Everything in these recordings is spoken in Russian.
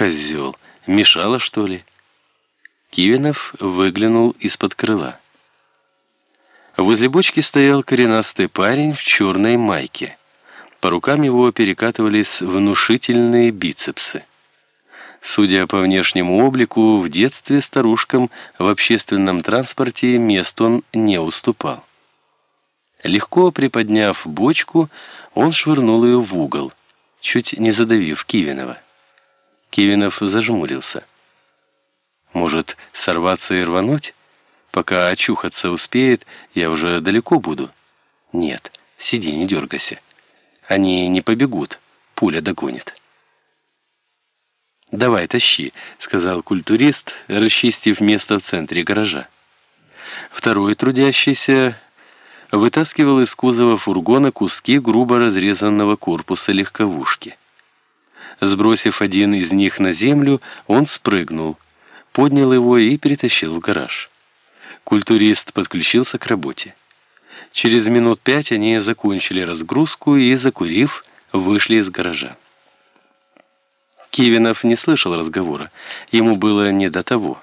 Козел. Мешало, что ли? Кивинов выглянул из-под крыла. Возле бочки стоял коренастый парень в черной майке. По рукам его перекатывались внушительные бицепсы. Судя по внешнему облику, в детстве старушкам в общественном транспорте мест он не уступал. Легко приподняв бочку, он швырнул ее в угол, чуть не задавив Кивинова. Кивинов зажмурился. Может, сорваться и рвануть? Пока очухаться успеет, я уже далеко буду. Нет, сиди, не дергайся. Они не побегут, пуля догонит. «Давай, тащи», — сказал культурист, расчистив место в центре гаража. Второй трудящийся вытаскивал из кузова фургона куски грубо разрезанного корпуса легковушки. Сбросив один из них на землю, он спрыгнул, поднял его и перетащил в гараж. Культурист подключился к работе. Через минут пять они закончили разгрузку и, закурив, вышли из гаража. Кивинов не слышал разговора. Ему было не до того.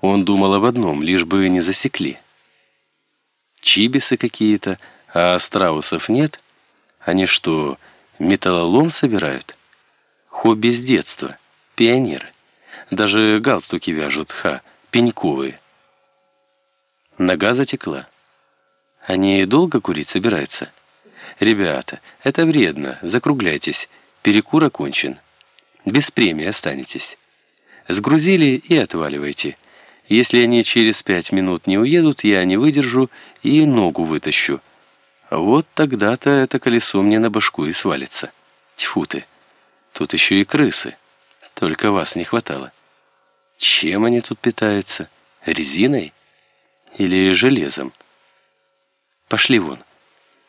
Он думал об одном, лишь бы не засекли. Чибисы какие-то, а страусов нет? Они что, металлолом собирают? Хобби с детства. Пионеры. Даже галстуки вяжут, ха, пеньковые. Нога затекла. Они долго курить собираются? Ребята, это вредно, закругляйтесь. Перекур окончен. Без премии останетесь. Сгрузили и отваливайте. Если они через пять минут не уедут, я не выдержу и ногу вытащу. Вот тогда-то это колесо мне на башку и свалится. Тьфу ты. Тут еще и крысы. Только вас не хватало. Чем они тут питаются? Резиной? Или железом? Пошли вон.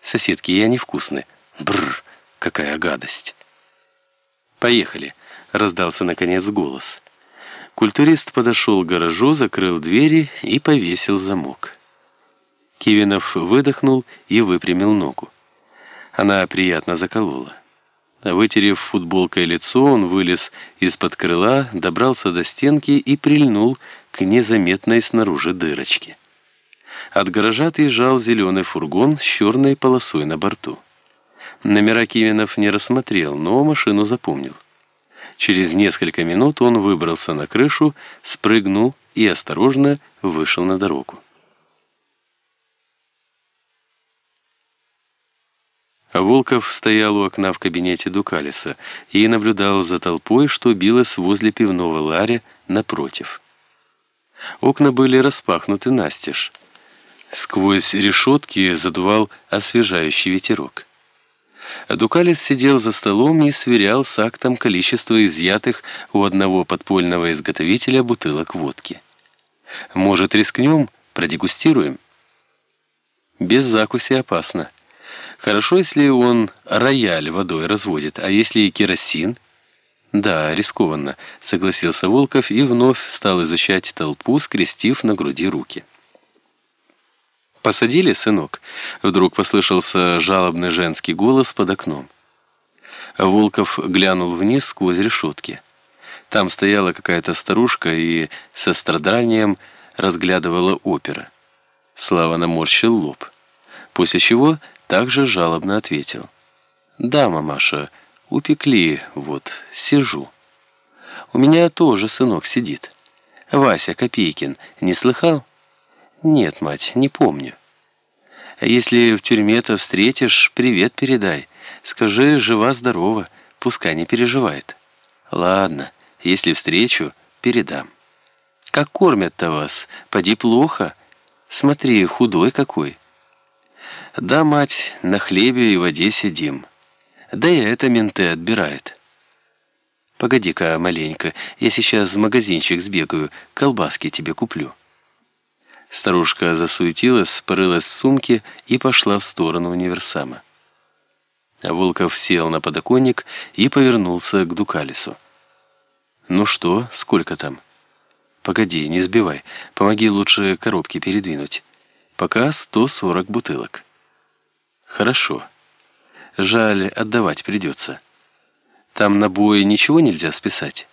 Соседки, я невкусны. Бррр, какая гадость. Поехали, раздался наконец голос. Культурист подошел к гаражу, закрыл двери и повесил замок. Кивинов выдохнул и выпрямил ногу. Она приятно заколола. Вытерев футболкой лицо, он вылез из-под крыла, добрался до стенки и прильнул к незаметной снаружи дырочке. От гаража отъезжал зеленый фургон с черной полосой на борту. Номера Кивинов не рассмотрел, но машину запомнил. Через несколько минут он выбрался на крышу, спрыгнул и осторожно вышел на дорогу. Волков стоял у окна в кабинете Дукалиса и наблюдал за толпой, что билось возле пивного ларя напротив. Окна были распахнуты настежь. Сквозь решетки задувал освежающий ветерок. Дукалис сидел за столом и сверял с актом количество изъятых у одного подпольного изготовителя бутылок водки. «Может, рискнем? Продегустируем?» «Без закуси опасно». Хорошо, если он рояль водой разводит, а если керосин? Да, рискованно, согласился Волков и вновь стал изучать толпу, скрестив на груди руки. «Посадили, сынок?» Вдруг послышался жалобный женский голос под окном. Волков глянул вниз сквозь решетки. Там стояла какая-то старушка и со страданием разглядывала опера. Слава наморщил лоб. После чего также жалобно ответил. «Да, мамаша, упекли, вот, сижу. У меня тоже сынок сидит. Вася Копейкин, не слыхал?» «Нет, мать, не помню». «Если в тюрьме-то встретишь, привет передай. Скажи, жива-здорова, пускай не переживает». «Ладно, если встречу, передам». «Как кормят-то вас? Поди плохо. Смотри, худой какой». Да, мать, на хлебе и воде сидим. Да и это менты отбирает. Погоди-ка маленько, я сейчас в магазинчик сбегаю, колбаски тебе куплю. Старушка засуетилась, порылась в сумке и пошла в сторону универсама. Волков сел на подоконник и повернулся к Дукалису. «Ну что, сколько там?» «Погоди, не сбивай. Помоги лучше коробки передвинуть. Пока 140 бутылок». Хорошо. Жаль, отдавать придется. Там на бой ничего нельзя списать?